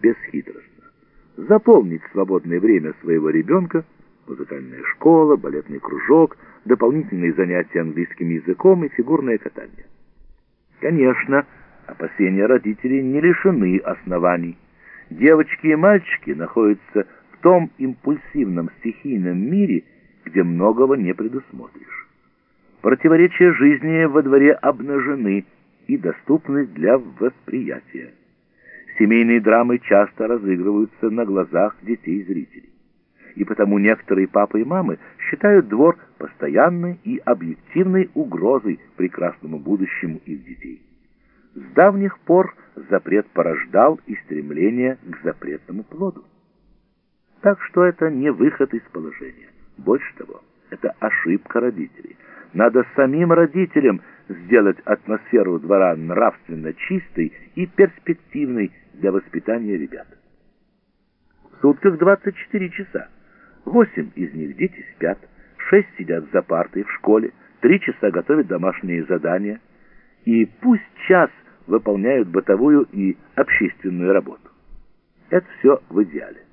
бесхитростно. Заполнить свободное время своего ребенка, музыкальная школа, балетный кружок, дополнительные занятия английским языком и фигурное катание. Конечно, опасения родителей не лишены оснований. Девочки и мальчики находятся в том импульсивном стихийном мире, где многого не предусмотришь. Противоречия жизни во дворе обнажены и доступны для восприятия. Семейные драмы часто разыгрываются на глазах детей зрителей. И потому некоторые папы и мамы считают двор постоянной и объективной угрозой прекрасному будущему их детей. С давних пор запрет порождал и стремление к запретному плоду. Так что это не выход из положения. Больше того, это ошибка родителей. Надо самим родителям сделать атмосферу двора нравственно чистой и перспективной для воспитания ребят. В сутках 24 часа. 8 из них дети спят, 6 сидят за партой в школе, 3 часа готовят домашние задания, и пусть час выполняют бытовую и общественную работу. Это все в идеале.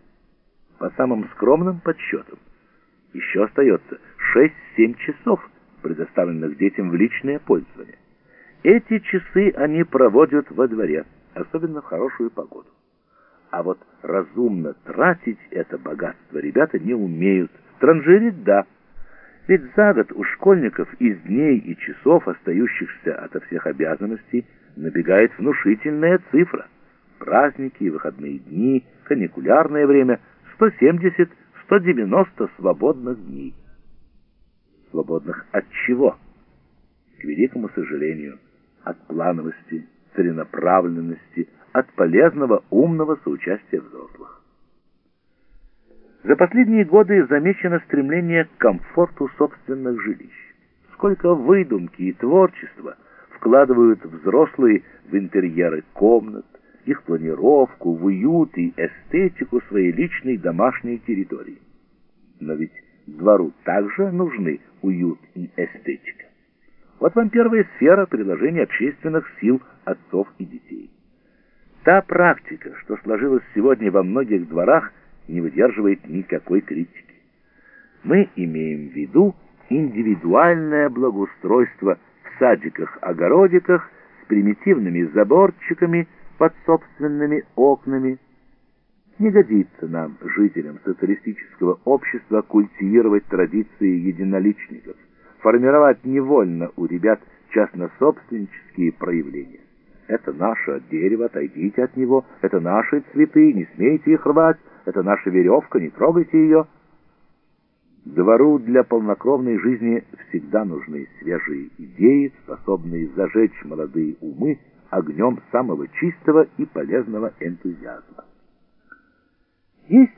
По самым скромным подсчетам, еще остается 6-7 часов, предоставленных детям в личное пользование. Эти часы они проводят во дворе, особенно в хорошую погоду. А вот разумно тратить это богатство ребята не умеют. Транжирить – да. Ведь за год у школьников из дней и часов, остающихся ото всех обязанностей, набегает внушительная цифра. Праздники и выходные дни, каникулярное время – 170-190 свободных дней. Свободных от чего? К великому сожалению, от плановости, целенаправленности, от полезного умного соучастия взрослых. За последние годы замечено стремление к комфорту собственных жилищ. Сколько выдумки и творчества вкладывают взрослые в интерьеры комнат, их планировку, в уют и эстетику своей личной домашней территории. Но ведь двору также нужны уют и эстетика. Вот вам первая сфера предложения общественных сил отцов и детей. Та практика, что сложилась сегодня во многих дворах, не выдерживает никакой критики. Мы имеем в виду индивидуальное благоустройство в садиках-огородиках с примитивными заборчиками под собственными окнами. Не годится нам, жителям социалистического общества, культивировать традиции единоличников, формировать невольно у ребят частнособственнические проявления. Это наше дерево, отойдите от него, это наши цветы, не смейте их рвать, это наша веревка, не трогайте ее. Двору для полнокровной жизни всегда нужны свежие идеи, способные зажечь молодые умы огнем самого чистого и полезного энтузиазма. Есть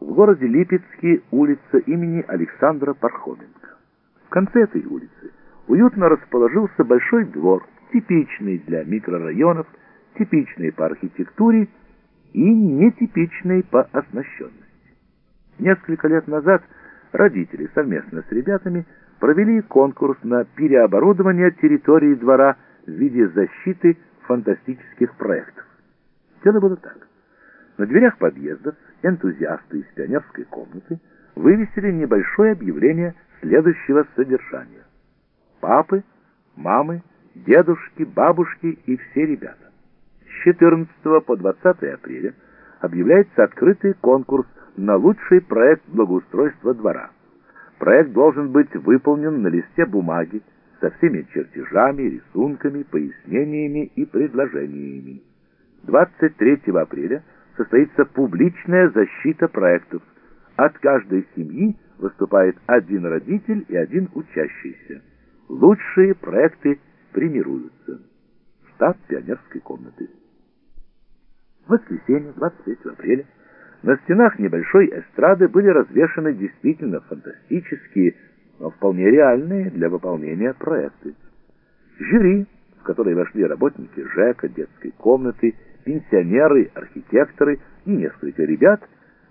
в городе Липецке улица имени Александра Пархоменко. В конце этой улицы уютно расположился большой двор, типичный для микрорайонов, типичный по архитектуре и нетипичный по оснащенности. Несколько лет назад родители совместно с ребятами провели конкурс на переоборудование территории двора в виде защиты фантастических проектов. Дело было так. На дверях подъездов энтузиасты из пионерской комнаты вывесили небольшое объявление следующего содержания. Папы, мамы, дедушки, бабушки и все ребята. С 14 по 20 апреля объявляется открытый конкурс на лучший проект благоустройства двора. Проект должен быть выполнен на листе бумаги со всеми чертежами, рисунками, пояснениями и предложениями. 23 апреля состоится публичная защита проектов. От каждой семьи выступает один родитель и один учащийся. Лучшие проекты премируются. Штаб пионерской комнаты. В воскресенье, 23 апреля, на стенах небольшой эстрады были развешаны действительно фантастические, но вполне реальные для выполнения проекты. Жюри, в которое вошли работники ЖЭКа, детской комнаты, пенсионеры, архитекторы и несколько ребят,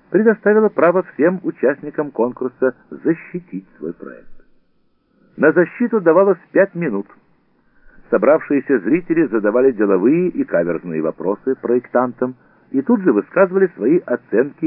предоставило право всем участникам конкурса защитить свой проект. На защиту давалось пять минут – Собравшиеся зрители задавали деловые и каверзные вопросы проектантам, и тут же высказывали свои оценки